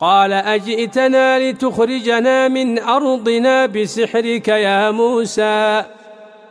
قال أجئتنا لتخرجنا من أرضنا بسحرك يا موسى.